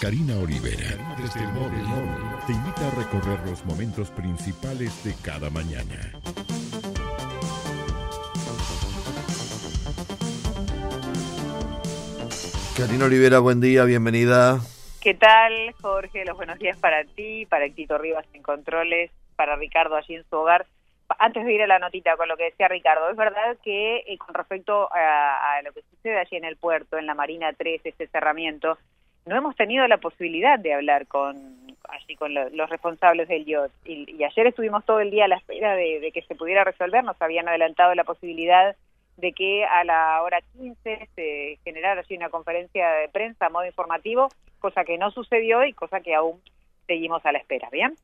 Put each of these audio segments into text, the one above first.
Karina Olivera, desde el móvil, te invita a recorrer los momentos principales de cada mañana. Karina Olivera, buen día, bienvenida. ¿Qué tal, Jorge? Los buenos días para ti, para Tito Rivas en Controles, para Ricardo allí en su hogar. Antes de ir a la notita con lo que decía Ricardo, es verdad que eh, con respecto a, lo que sucede allí en el puerto, en la Marina 3, este cerramiento, no hemos tenido la posibilidad de hablar con allí con los responsables del IOT. Y, ayer estuvimos todo el día a la espera de, que se pudiera resolver, nos habían adelantado la posibilidad de que a la hora 15 se generara allí una conferencia de prensa a modo informativo, cosa que no sucedió y cosa que aún seguimos a la espera, ¿bien?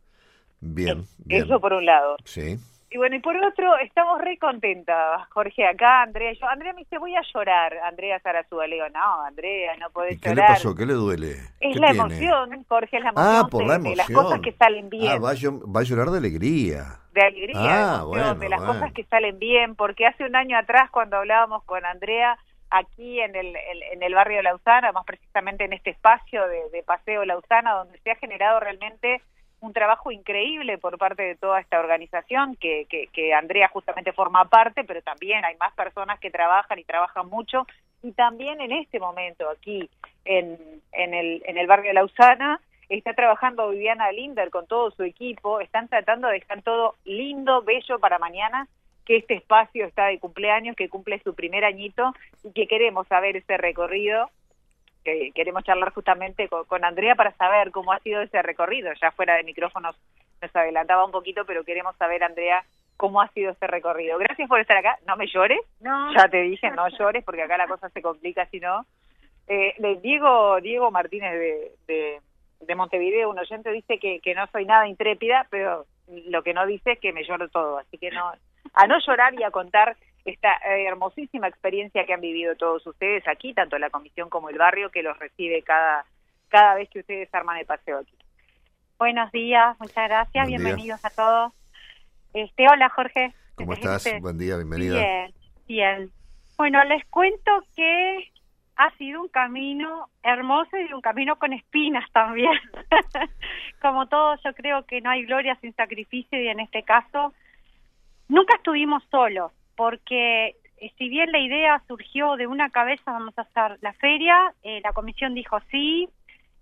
Bien, bien. Eso por un lado. Sí. Y bueno, y por otro, estamos re contentas, Jorge, acá, Andrea. Yo, Andrea me dice, voy a llorar. Andrea Sarazúa, le digo, no, Andrea, no podés ¿Qué llorar. le pasó? ¿Qué le duele? Es ¿Qué la tiene? emoción, Jorge, es la emoción, Ah, por la emoción. de las cosas que salen bien. Ah, va a, llo- va a llorar de alegría. de alegría, de Ah, emoción, bueno, de las bueno. cosas que salen bien, porque hace un año atrás cuando hablábamos con Andrea aquí en el, el- en el barrio de Lausana, más precisamente en este espacio de, de Paseo Lausana, donde se ha generado realmente un trabajo increíble por parte de toda esta organización, que, Andrea justamente forma parte, pero también hay más personas que trabajan y trabajan mucho, y también en este momento aquí en, en, el, en el barrio de Lausana, está trabajando Viviana Linder con todo su equipo, están tratando de dejar todo lindo, bello para mañana, que este espacio está de cumpleaños, que cumple su primer añito y que queremos saber ese recorrido, que queremos charlar justamente con, con Andrea para saber cómo ha sido ese recorrido, ya fuera de micrófonos nos adelantaba un poquito, pero queremos saber, Andrea, cómo ha sido ese recorrido. Gracias por estar acá, no me llores, No. ya te dije, no llores, porque acá la cosa se complica si no. Eh, Diego, Diego Martínez de, de, de Montevideo, un oyente, dice que, que no soy nada intrépida, pero lo que no dice es que me lloro todo, así que no, a no llorar y a contar esta eh, hermosísima experiencia que han vivido todos ustedes aquí, tanto la comisión como el barrio, que los recibe cada, cada vez que ustedes arman el paseo aquí. Buenos días, muchas gracias, Buen día. bienvenidos a todos. Este, hola Jorge. ¿Cómo estás? Este, Buen día, bienvenida. Bien, bien. Bueno, les cuento que ha sido un camino hermoso y un camino con espinas también. Como todo, yo creo que no hay gloria sin sacrificio y en este caso nunca estuvimos solos, porque eh, si bien la idea surgió de una cabeza, vamos a hacer la feria, eh, la comisión dijo sí,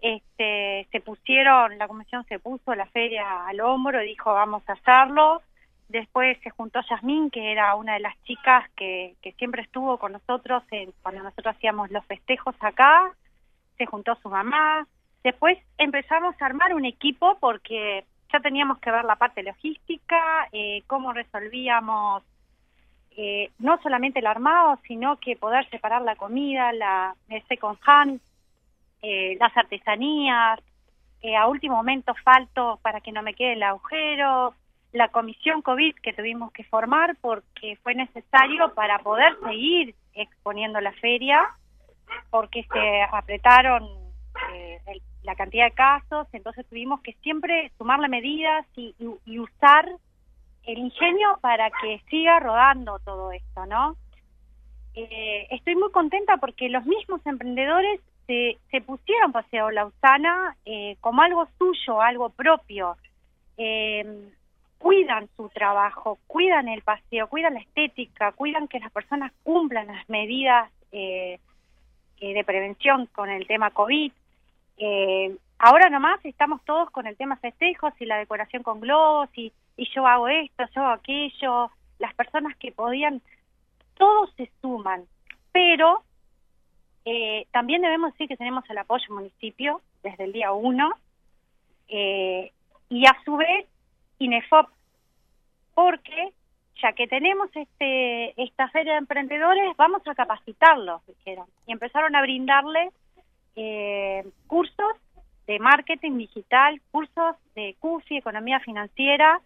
este, se pusieron, la comisión se puso la feria al hombro y dijo vamos a hacerlo. Después se juntó Yasmín, que era una de las chicas que, que siempre estuvo con nosotros en- cuando nosotros hacíamos los festejos acá. Se juntó su mamá. Después empezamos a armar un equipo porque ya teníamos que ver la parte logística, eh, cómo resolvíamos eh, no solamente el armado, sino que poder separar la comida, la second hand, eh, las artesanías, eh, a último momento falto para que no me quede el agujero, la comisión COVID que tuvimos que formar porque fue necesario para poder seguir exponiendo la feria, porque se apretaron eh, el- la cantidad de casos, entonces tuvimos que siempre sumarle medidas y, y- y usar el ingenio para que siga rodando todo esto, ¿no? Eh, estoy muy contenta porque los mismos emprendedores se, se pusieron Paseo Lausana eh, como algo suyo, algo propio. Eh, cuidan su trabajo, cuidan el paseo, cuidan la estética, cuidan que las personas cumplan las medidas eh, eh, de prevención con el tema COVID. Ahora nomás estamos todos con el tema festejos y la decoración con globos y, y yo hago esto, yo hago aquello. Las personas que podían, todos se suman, pero eh, también debemos decir que tenemos el apoyo municipio desde el día uno eh, y a su vez INEFOP, porque ya que tenemos este esta feria de emprendedores, vamos a capacitarlos, dijeron, y empezaron a brindarle eh, cursos de marketing digital, cursos de CUFI, economía financiera,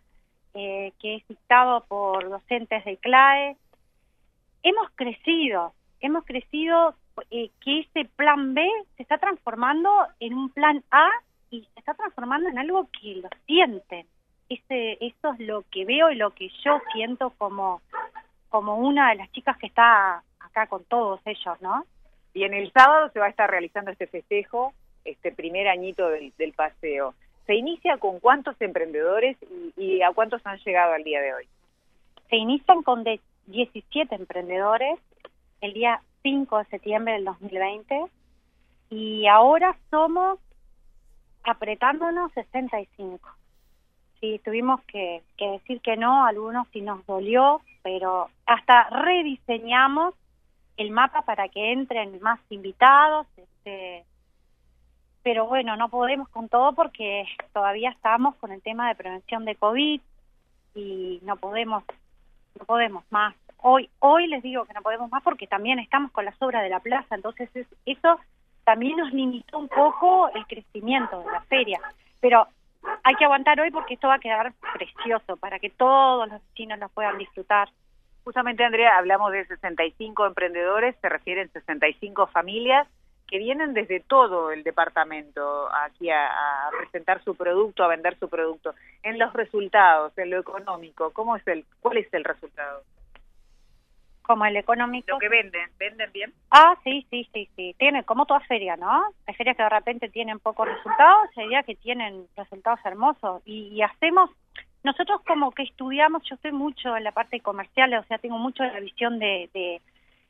eh, que es dictado por docentes de CLAE. Hemos crecido, hemos crecido eh, que ese plan B se está transformando en un plan A y se está transformando en algo que lo sienten. Ese, eso es lo que veo y lo que yo siento como, como una de las chicas que está acá con todos ellos, ¿no? Y en el sábado se va a estar realizando este festejo este primer añito del, del paseo. ¿Se inicia con cuántos emprendedores y, y a cuántos han llegado al día de hoy? Se inician con de 17 emprendedores el día 5 de septiembre del 2020 y ahora somos apretándonos 65. Sí, tuvimos que, que decir que no, a algunos sí nos dolió, pero hasta rediseñamos el mapa para que entren más invitados, este, pero bueno, no podemos con todo porque todavía estamos con el tema de prevención de COVID y no podemos, no podemos más. Hoy, hoy les digo que no podemos más porque también estamos con las obras de la plaza, entonces es- eso también nos limitó un poco el crecimiento de la feria. Pero hay que aguantar hoy porque esto va a quedar precioso para que todos los vecinos lo puedan disfrutar. Justamente, Andrea, hablamos de 65 emprendedores, se refieren 65 familias que vienen desde todo el departamento aquí a, a presentar su producto, a vender su producto. En los resultados, en lo económico, ¿cómo es el, ¿cuál es el resultado? Como el económico. Lo que venden, ¿venden bien? Ah, sí, sí, sí, sí. Tiene como toda feria, ¿no? Hay ferias que de repente tienen pocos resultados, hay días que tienen resultados hermosos. Y, y hacemos, nosotros como que estudiamos, yo estoy mucho en la parte comercial, o sea, tengo mucho la visión de, de,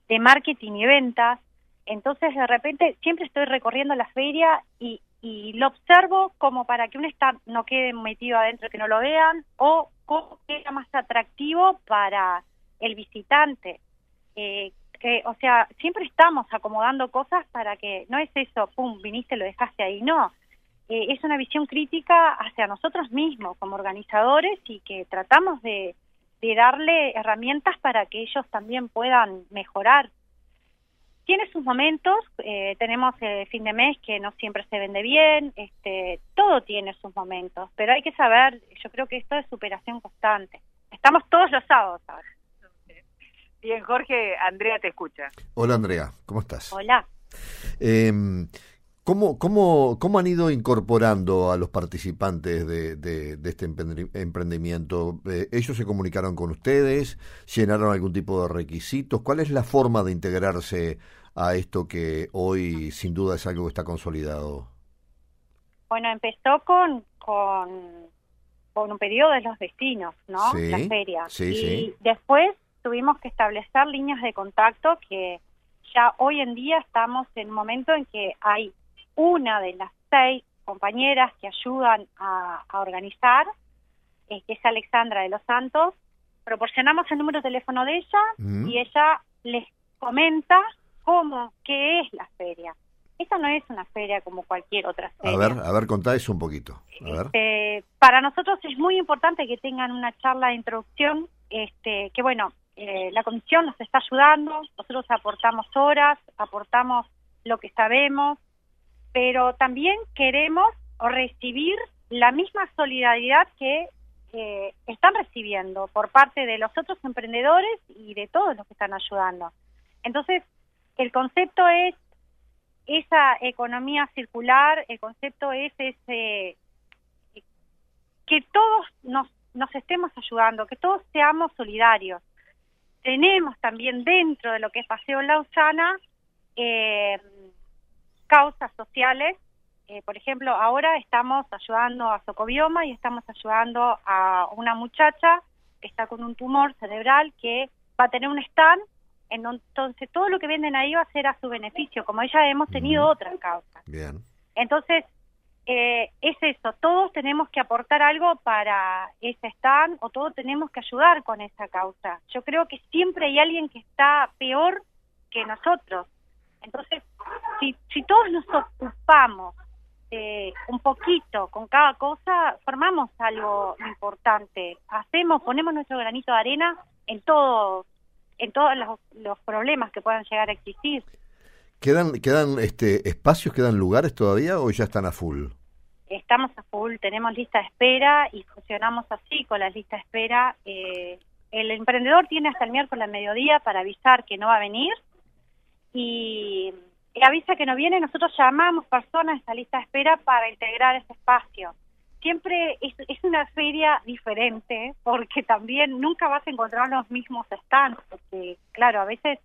de marketing y ventas. Entonces, de repente, siempre estoy recorriendo la feria y, lo observo como para que un stand no quede metido adentro, que no lo vean, o cómo queda más atractivo para el visitante. Eh, que, o sea, siempre estamos acomodando cosas para que no es eso, pum, viniste, lo dejaste ahí, no. Eh, es una visión crítica hacia nosotros mismos como organizadores y que tratamos de darle herramientas para que ellos también puedan mejorar. Tiene sus momentos, eh, tenemos el fin de mes que no siempre se vende bien, este, todo tiene sus momentos, pero hay que saber, yo creo que esto es superación constante. Estamos todos los sábados ahora. Bien, Jorge, Andrea te escucha. Hola Andrea, ¿cómo estás? Hola. Eh, ¿cómo, cómo, ¿Cómo han ido incorporando a los participantes de, de, de este emprendi- emprendimiento? Eh, ¿Ellos se comunicaron con ustedes? ¿Llenaron algún tipo de requisitos? ¿Cuál es la forma de integrarse a esto que hoy sin duda es algo que está consolidado? Bueno, empezó con, con, con un periodo de los destinos, ¿no? Sí, la feria. sí, y sí. después tuvimos que establecer líneas de contacto que ya hoy en día estamos en un momento en que hay una de las seis compañeras que ayudan a, a organizar, eh, que es Alexandra de los Santos. Proporcionamos el número de teléfono de ella Mm. y ella les comenta cómo, qué es la feria. Esta no es una feria como cualquier otra feria. A ver, a ver, contá eso un poquito. A ver. Este, para nosotros es muy importante que tengan una charla de introducción, este, que bueno, eh, la comisión nos está ayudando, nosotros aportamos horas, aportamos lo que sabemos, pero también queremos recibir la misma solidaridad que están recibiendo por parte de los otros emprendedores y de todos los que están ayudando. Entonces, el concepto es esa economía circular, el concepto es ese que todos nos, nos estemos ayudando, que todos seamos solidarios. Tenemos también dentro de lo que es Paseo Lausana eh, causas sociales. Eh, por ejemplo, ahora estamos ayudando a Socobioma y estamos ayudando a una muchacha que está con un tumor cerebral que va a tener un stand en entonces todo lo que venden ahí va a ser a su beneficio, como ella hemos tenido Ujú. otras causas. Bien. Entonces, eh, es eso, todos tenemos que aportar algo para ese stand o todos tenemos que ayudar con esa causa. Yo creo que siempre hay alguien que está peor que nosotros. Entonces, si, si todos nos ocupamos eh, un poquito con cada cosa, formamos algo importante. Hacemos, ponemos nuestro granito de arena en todos en todos los, los problemas que puedan llegar a existir. ¿Quedan, quedan este, espacios, quedan lugares todavía o ya están a full? Estamos a full, tenemos lista de espera y funcionamos así con la lista de espera. Eh, el emprendedor tiene hasta el miércoles al mediodía para avisar que no va a venir y, y avisa que no viene. Nosotros llamamos personas a esa lista de espera para integrar ese espacio. Siempre es, una feria diferente porque también nunca vas a encontrar los mismos stands, porque claro, a veces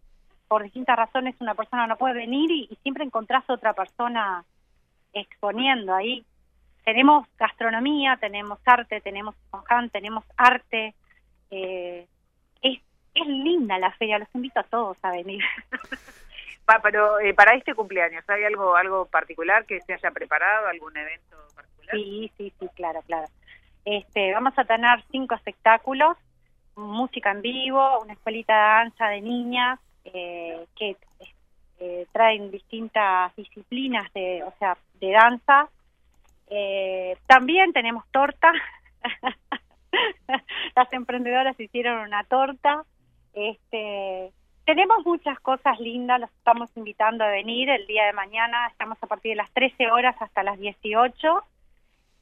por distintas razones una persona no puede venir y, siempre encontrás otra persona exponiendo ahí. Tenemos gastronomía, tenemos arte, tenemos Conjan, tenemos arte. Eh, es linda la feria, los invito a todos a venir. pero eh, para este cumpleaños, ¿hay algo algo particular que se haya preparado, algún evento particular? Sí, sí, sí, claro, claro. Este, vamos a tener cinco espectáculos, música en vivo, una escuelita de danza de niñas eh, que eh, traen distintas disciplinas de, o sea, de danza. Eh, también tenemos torta. Las emprendedoras hicieron una torta. Este, tenemos muchas cosas lindas, los estamos invitando a venir el día de mañana, estamos a partir de las 13 horas hasta las 18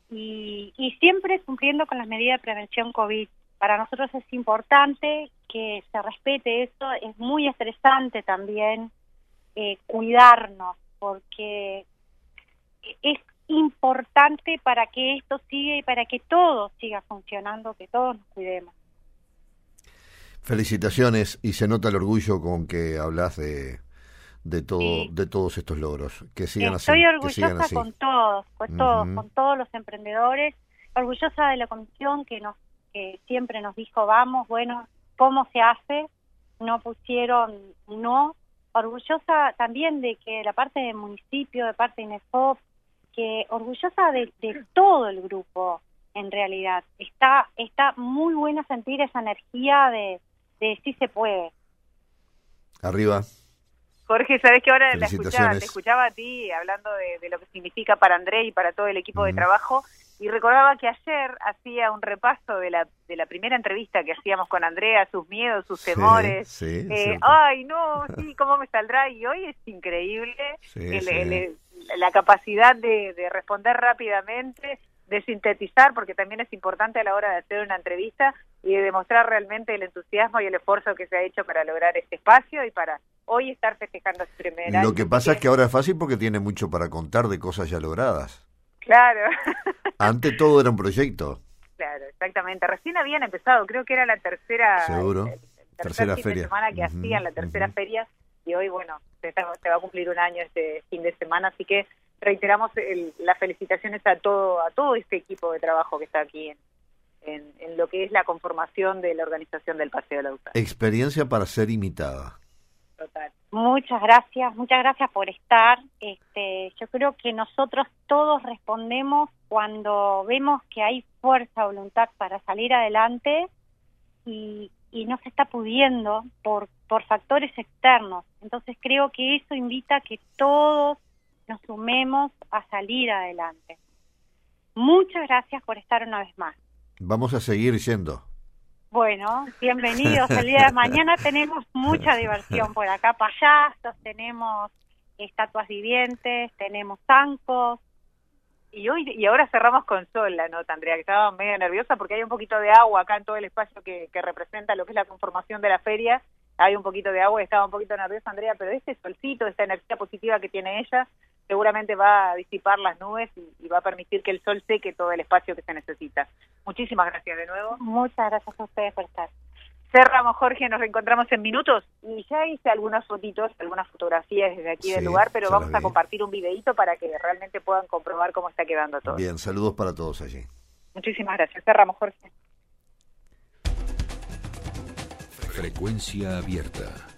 y, y siempre cumpliendo con las medidas de prevención COVID. Para nosotros es importante que se respete eso, es muy estresante también eh, cuidarnos, porque es importante para que esto siga y para que todo siga funcionando, que todos nos cuidemos. Felicitaciones y se nota el orgullo con que hablas de, de todo de todos estos logros que sigan así estoy orgullosa con todos con todos con todos los emprendedores orgullosa de la comisión que nos que siempre nos dijo vamos bueno cómo se hace no pusieron no. Orgullosa también de que la parte del municipio de parte de INEFOP que orgullosa de, de todo el grupo en realidad. Está está muy buena sentir esa energía de de sí se puede. Arriba. Jorge, sabes que ahora la escuchaba, te escuchaba a ti hablando de, lo que significa para André y para todo el equipo de trabajo. Y recordaba que ayer hacía un repaso de la, de la primera entrevista que hacíamos con Andrea, sus miedos, sus temores. eh, ay, no, sí, cómo me saldrá. Y hoy es increíble la capacidad de, de responder rápidamente, de sintetizar, porque también es importante a la hora de hacer una entrevista y de demostrar realmente el entusiasmo y el esfuerzo que se ha hecho para lograr este espacio y para hoy estar festejando su primera. Lo que pasa es que ahora es fácil porque tiene mucho para contar de cosas ya logradas. Claro. Antes todo era un proyecto. Claro, exactamente. Recién habían empezado, creo que era la tercera. Seguro. tercera feria. semana que hacían la tercera feria y hoy, bueno, se, va a cumplir un año este fin de semana, así que reiteramos las felicitaciones a todo a todo este equipo de trabajo que está aquí en, en, lo que es la conformación de la organización del Paseo de la UTA. Experiencia para ser imitada. Total. Muchas gracias, muchas gracias por estar. Este, yo creo que nosotros todos respondemos cuando vemos que hay fuerza, voluntad para salir adelante y, y no se está pudiendo por, por factores externos. Entonces creo que eso invita a que todos nos sumemos a salir adelante. Muchas gracias por estar una vez más. Vamos a seguir yendo. Bueno, bienvenidos. El día de mañana tenemos mucha diversión por acá, payasos, tenemos estatuas vivientes, tenemos zancos. Y hoy y ahora cerramos con sol la nota, Andrea, que estaba medio nerviosa porque hay un poquito de agua acá en todo el espacio que, que representa lo que es la conformación de la feria. Hay un poquito de agua estaba un poquito nerviosa, Andrea, pero este solcito, esta energía positiva que tiene ella, seguramente va a disipar las nubes y, va a permitir que el sol seque todo el espacio que se necesita. Muchísimas gracias de nuevo. Muchas gracias a ustedes por estar. Cerramos, Jorge, nos reencontramos en minutos. Y ya hice algunas fotitos, algunas fotografías desde aquí del lugar, pero vamos a compartir un videito para que realmente puedan comprobar cómo está quedando todo. Bien, saludos para todos allí. Muchísimas gracias. Cerramos, Jorge. Frecuencia abierta.